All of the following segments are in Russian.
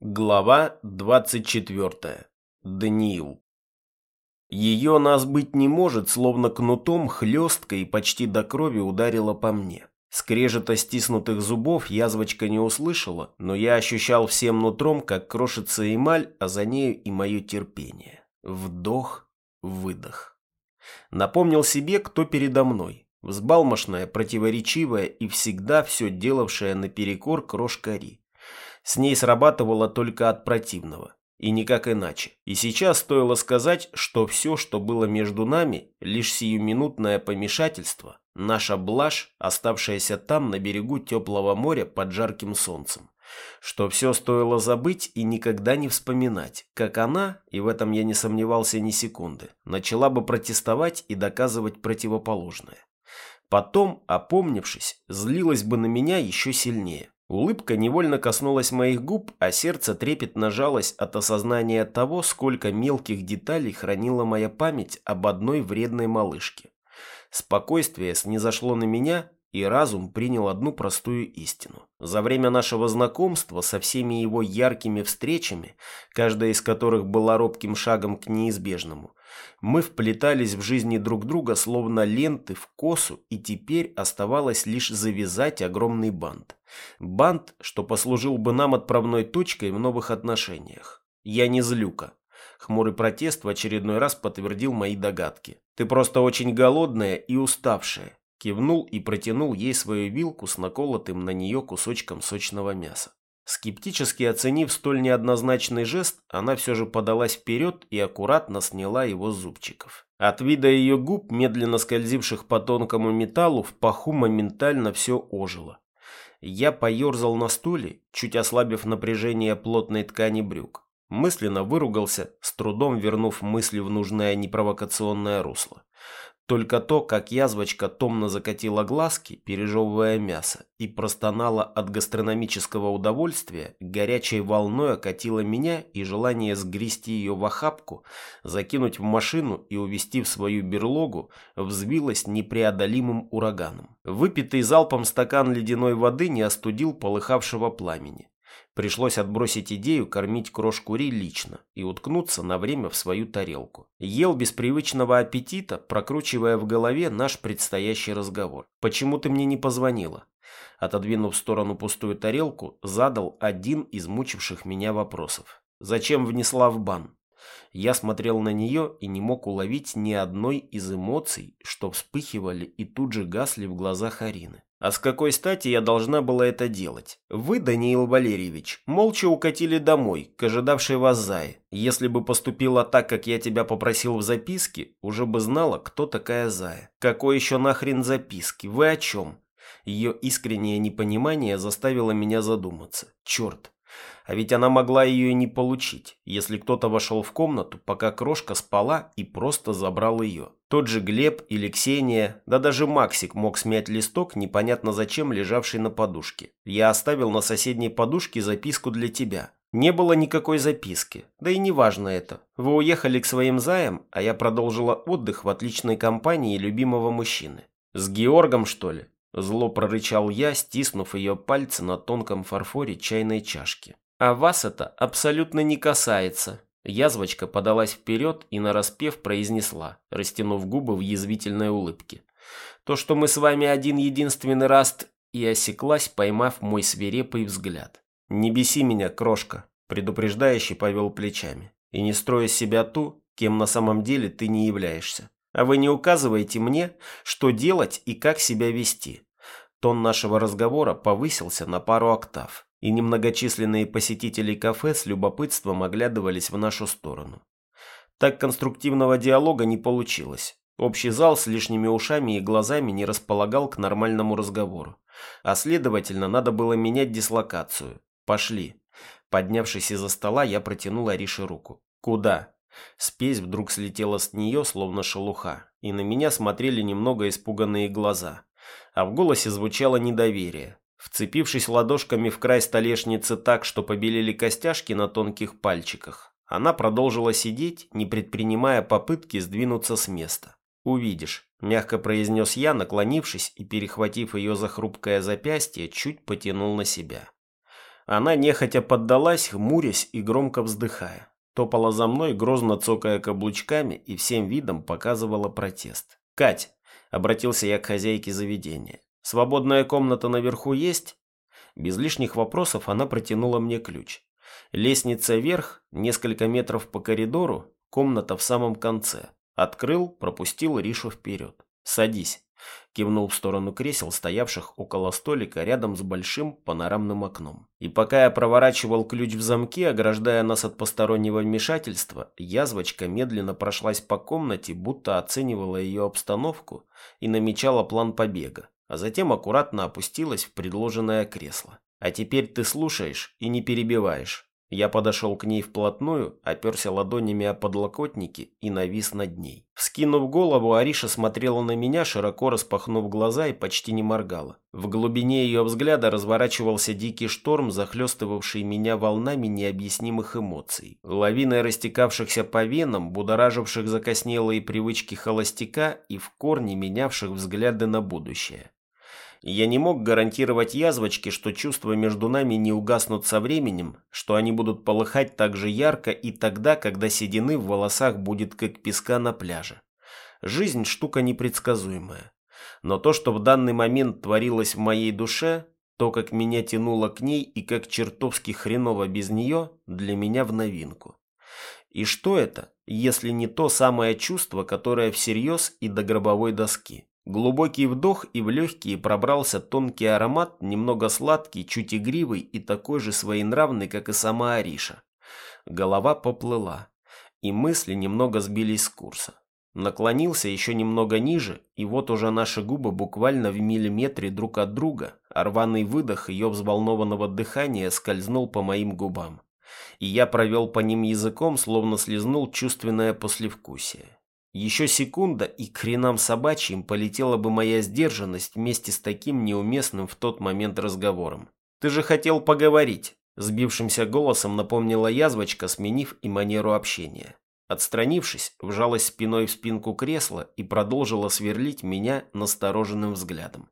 Глава 24. Даниил. Ее нас быть не может, словно кнутом хлестко и почти до крови ударила по мне. Скрежета стиснутых зубов язвочка не услышала, но я ощущал всем нутром, как крошится эмаль, а за нею и мое терпение. Вдох, выдох. Напомнил себе, кто передо мной. Взбалмошная, противоречивая и всегда все делавшая наперекор крошка Ри. С ней срабатывало только от противного. И никак иначе. И сейчас стоило сказать, что все, что было между нами, лишь сиюминутное помешательство, наша блажь, оставшаяся там на берегу теплого моря под жарким солнцем. Что все стоило забыть и никогда не вспоминать, как она, и в этом я не сомневался ни секунды, начала бы протестовать и доказывать противоположное. Потом, опомнившись, злилась бы на меня еще сильнее. Улыбка невольно коснулась моих губ, а сердце трепетно жалось от осознания того, сколько мелких деталей хранила моя память об одной вредной малышке. Спокойствие снизошло на меня, и разум принял одну простую истину. За время нашего знакомства со всеми его яркими встречами, каждая из которых была робким шагом к неизбежному, мы вплетались в жизни друг друга словно ленты в косу, и теперь оставалось лишь завязать огромный бант. Бант, что послужил бы нам отправной точкой в новых отношениях. Я не злюка. Хмурый протест в очередной раз подтвердил мои догадки. Ты просто очень голодная и уставшая. Кивнул и протянул ей свою вилку с наколотым на нее кусочком сочного мяса. Скептически оценив столь неоднозначный жест, она все же подалась вперед и аккуратно сняла его с зубчиков. От вида ее губ, медленно скользивших по тонкому металлу, в паху моментально все ожило. Я поерзал на стуле, чуть ослабив напряжение плотной ткани брюк. Мысленно выругался, с трудом вернув мысли в нужное непровокационное русло. Только то, как язвочка томно закатила глазки, пережевывая мясо, и простонала от гастрономического удовольствия, горячей волной окатила меня и желание сгрести ее в охапку, закинуть в машину и увезти в свою берлогу, взвилось непреодолимым ураганом. Выпитый залпом стакан ледяной воды не остудил полыхавшего пламени. Пришлось отбросить идею кормить крошку Ри лично и уткнуться на время в свою тарелку. Ел без привычного аппетита, прокручивая в голове наш предстоящий разговор. «Почему ты мне не позвонила?» Отодвинув в сторону пустую тарелку, задал один из мучивших меня вопросов. «Зачем внесла в бан?» Я смотрел на нее и не мог уловить ни одной из эмоций, что вспыхивали и тут же гасли в глазах Арины. А с какой стати я должна была это делать? Вы, Даниил Валерьевич, молча укатили домой, к ожидавшей вас Зае. Если бы поступила так, как я тебя попросил в записке, уже бы знала, кто такая Зая. Какой еще нахрен записки? Вы о чем? Ее искреннее непонимание заставило меня задуматься. Черт, а ведь она могла ее и не получить, если кто-то вошел в комнату, пока крошка спала и просто забрал ее. Тот же Глеб или Ксения, да даже Максик мог смять листок, непонятно зачем лежавший на подушке. Я оставил на соседней подушке записку для тебя. Не было никакой записки, да и не важно это. Вы уехали к своим заям, а я продолжила отдых в отличной компании любимого мужчины. С Георгом, что ли? Зло прорычал я, стиснув ее пальцы на тонком фарфоре чайной чашки. А вас это абсолютно не касается. Язвочка подалась вперед и нараспев произнесла, растянув губы в язвительной улыбке. То, что мы с вами один единственный раз... И осеклась, поймав мой свирепый взгляд. «Не беси меня, крошка», — предупреждающий повел плечами. «И не строй себя ту, кем на самом деле ты не являешься. А вы не указываете мне, что делать и как себя вести. Тон нашего разговора повысился на пару октав, и немногочисленные посетители кафе с любопытством оглядывались в нашу сторону. Так конструктивного диалога не получилось. Общий зал с лишними ушами и глазами не располагал к нормальному разговору. А следовательно, надо было менять дислокацию. Пошли. Поднявшись из-за стола, я протянул Арише руку. «Куда?» Спесь вдруг слетела с нее, словно шелуха, и на меня смотрели немного испуганные глаза а в голосе звучало недоверие. Вцепившись ладошками в край столешницы так, что побелели костяшки на тонких пальчиках, она продолжила сидеть, не предпринимая попытки сдвинуться с места. «Увидишь», – мягко произнес я, наклонившись и, перехватив ее за хрупкое запястье, чуть потянул на себя. Она нехотя поддалась, хмурясь и громко вздыхая. Топала за мной, грозно цокая каблучками и всем видом показывала протест. «Кать!» – обратился я к хозяйке заведения. «Свободная комната наверху есть?» Без лишних вопросов она протянула мне ключ. Лестница вверх, несколько метров по коридору, комната в самом конце. Открыл, пропустил Ришу вперед. «Садись», – кивнул в сторону кресел, стоявших около столика рядом с большим панорамным окном. И пока я проворачивал ключ в замке, ограждая нас от постороннего вмешательства, язвочка медленно прошлась по комнате, будто оценивала ее обстановку и намечала план побега, а затем аккуратно опустилась в предложенное кресло. «А теперь ты слушаешь и не перебиваешь». Я подошел к ней вплотную, оперся ладонями о подлокотники и навис над ней. Вскинув голову, Ариша смотрела на меня, широко распахнув глаза и почти не моргала. В глубине ее взгляда разворачивался дикий шторм, захлестывавший меня волнами необъяснимых эмоций. Лавиной растекавшихся по венам, будораживших закоснелые привычки холостяка и в корне менявших взгляды на будущее. Я не мог гарантировать язвочке, что чувства между нами не угаснут со временем, что они будут полыхать так же ярко и тогда, когда седины в волосах будет как песка на пляже. Жизнь штука непредсказуемая. Но то, что в данный момент творилось в моей душе, то, как меня тянуло к ней и как чертовски хреново без нее, для меня в новинку. И что это, если не то самое чувство, которое всерьез и до гробовой доски? Глубокий вдох, и в легкие пробрался тонкий аромат, немного сладкий, чуть игривый и такой же своенравный, как и сама Ариша. Голова поплыла, и мысли немного сбились с курса. Наклонился еще немного ниже, и вот уже наши губы буквально в миллиметре друг от друга, а рваный выдох ее взволнованного дыхания скользнул по моим губам. И я провел по ним языком, словно слезнул чувственное послевкусие. Еще секунда, и к хренам собачьим полетела бы моя сдержанность вместе с таким неуместным в тот момент разговором. «Ты же хотел поговорить», – сбившимся голосом напомнила язвочка, сменив и манеру общения. Отстранившись, вжалась спиной в спинку кресла и продолжила сверлить меня настороженным взглядом.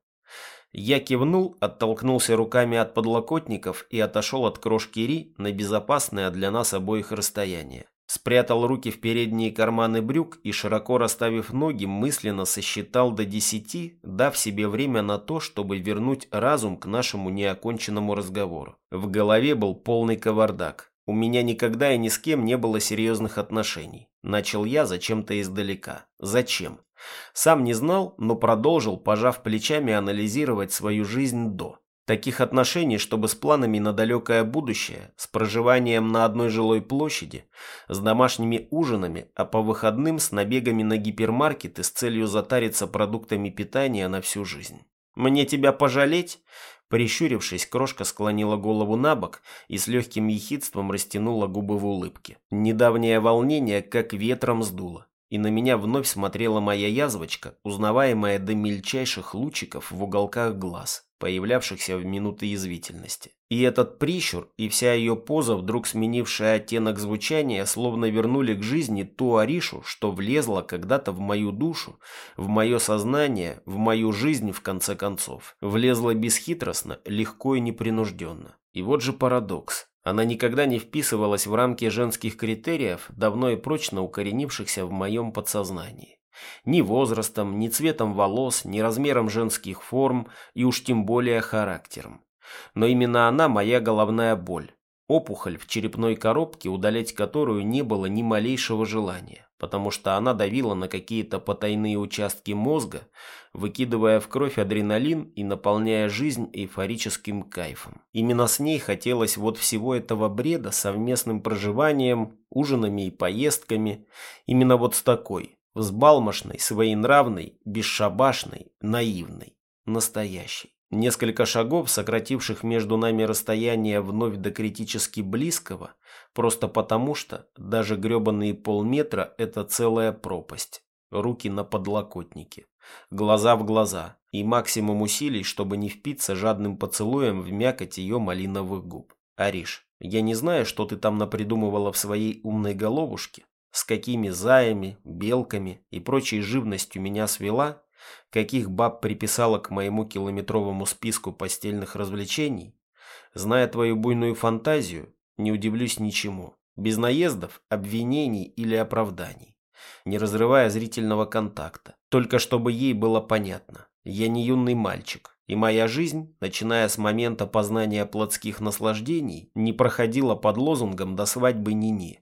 Я кивнул, оттолкнулся руками от подлокотников и отошел от крошки Ри на безопасное для нас обоих расстояние. Спрятал руки в передние карманы брюк и, широко расставив ноги, мысленно сосчитал до десяти, дав себе время на то, чтобы вернуть разум к нашему неоконченному разговору. В голове был полный кавардак. У меня никогда и ни с кем не было серьезных отношений. Начал я зачем-то издалека. Зачем? Сам не знал, но продолжил, пожав плечами, анализировать свою жизнь до. Таких отношений, чтобы с планами на далекое будущее, с проживанием на одной жилой площади, с домашними ужинами, а по выходным с набегами на гипермаркеты с целью затариться продуктами питания на всю жизнь. «Мне тебя пожалеть?» Прищурившись, крошка склонила голову на бок и с легким ехидством растянула губы в улыбке. Недавнее волнение как ветром сдуло и на меня вновь смотрела моя язвочка, узнаваемая до мельчайших лучиков в уголках глаз, появлявшихся в минуты язвительности. И этот прищур, и вся ее поза, вдруг сменившая оттенок звучания, словно вернули к жизни ту Аришу, что влезла когда-то в мою душу, в мое сознание, в мою жизнь в конце концов. Влезла бесхитростно, легко и непринужденно. И вот же парадокс. Она никогда не вписывалась в рамки женских критериев, давно и прочно укоренившихся в моем подсознании. Ни возрастом, ни цветом волос, ни размером женских форм и уж тем более характером. Но именно она моя головная боль. Опухоль в черепной коробке, удалять которую не было ни малейшего желания потому что она давила на какие-то потайные участки мозга, выкидывая в кровь адреналин и наполняя жизнь эйфорическим кайфом. Именно с ней хотелось вот всего этого бреда совместным проживанием, ужинами и поездками, именно вот с такой, взбалмошной, своенравной, бесшабашной, наивной, настоящей. Несколько шагов, сокративших между нами расстояние вновь до критически близкого, просто потому что даже гребаные полметра – это целая пропасть. Руки на подлокотнике, глаза в глаза и максимум усилий, чтобы не впиться жадным поцелуем в мякоть ее малиновых губ. Ариш, я не знаю, что ты там напридумывала в своей умной головушке, с какими заями, белками и прочей живностью меня свела, каких баб приписала к моему километровому списку постельных развлечений, Зная твою буйную фантазию, не удивлюсь ничему. Без наездов, обвинений или оправданий. Не разрывая зрительного контакта. Только чтобы ей было понятно. Я не юный мальчик, и моя жизнь, начиная с момента познания плотских наслаждений, не проходила под лозунгом до свадьбы Нини.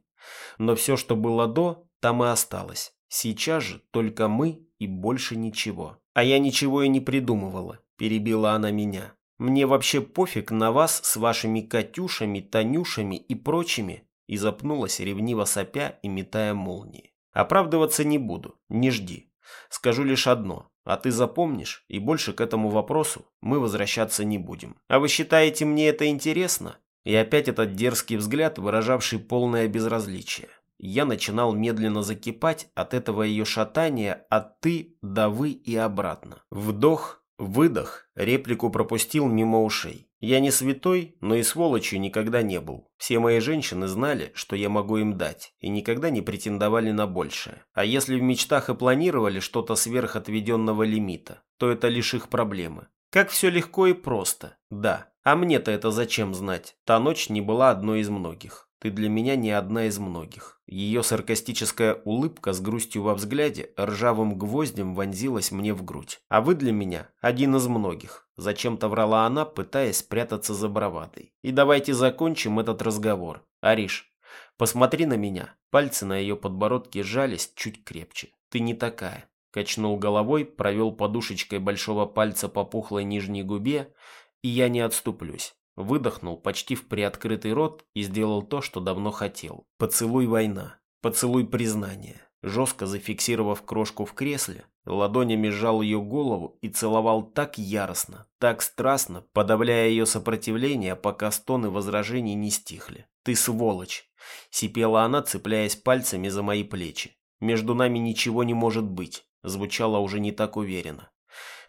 Но все, что было до, там и осталось. Сейчас же только мы и больше ничего. А я ничего и не придумывала, перебила она меня. Мне вообще пофиг на вас с вашими Катюшами, Танюшами и прочими. И запнулась, ревниво сопя и метая молнии. Оправдываться не буду, не жди. Скажу лишь одно, а ты запомнишь, и больше к этому вопросу мы возвращаться не будем. А вы считаете мне это интересно? И опять этот дерзкий взгляд, выражавший полное безразличие. Я начинал медленно закипать от этого ее шатания от «ты» до «вы» и обратно. Вдох, выдох, реплику пропустил мимо ушей. Я не святой, но и сволочью никогда не был. Все мои женщины знали, что я могу им дать, и никогда не претендовали на большее. А если в мечтах и планировали что-то сверх отведенного лимита, то это лишь их проблемы. Как все легко и просто. Да. А мне-то это зачем знать? Та ночь не была одной из многих. Ты для меня не одна из многих. Ее саркастическая улыбка с грустью во взгляде ржавым гвоздем вонзилась мне в грудь. А вы для меня один из многих. Зачем-то врала она, пытаясь спрятаться за бравадой. И давайте закончим этот разговор. Ариш, посмотри на меня. Пальцы на ее подбородке сжались чуть крепче. Ты не такая. Качнул головой, провел подушечкой большого пальца по пухлой нижней губе, и я не отступлюсь. Выдохнул почти в приоткрытый рот и сделал то, что давно хотел. Поцелуй война. Поцелуй признания. Жестко зафиксировав крошку в кресле, ладонями сжал ее голову и целовал так яростно, так страстно, подавляя ее сопротивление, пока стоны возражений не стихли. «Ты сволочь!» — сипела она, цепляясь пальцами за мои плечи. «Между нами ничего не может быть», — звучало уже не так уверенно.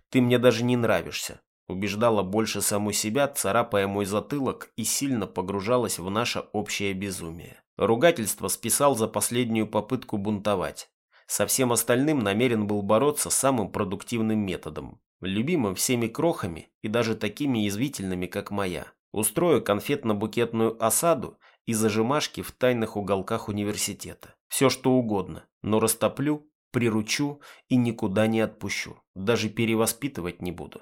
«Ты мне даже не нравишься. Убеждала больше саму себя, царапая мой затылок и сильно погружалась в наше общее безумие. Ругательство списал за последнюю попытку бунтовать. Со всем остальным намерен был бороться самым продуктивным методом. Любимым всеми крохами и даже такими язвительными, как моя. Устрою конфетно-букетную осаду и зажимашки в тайных уголках университета. Все что угодно, но растоплю, приручу и никуда не отпущу. Даже перевоспитывать не буду.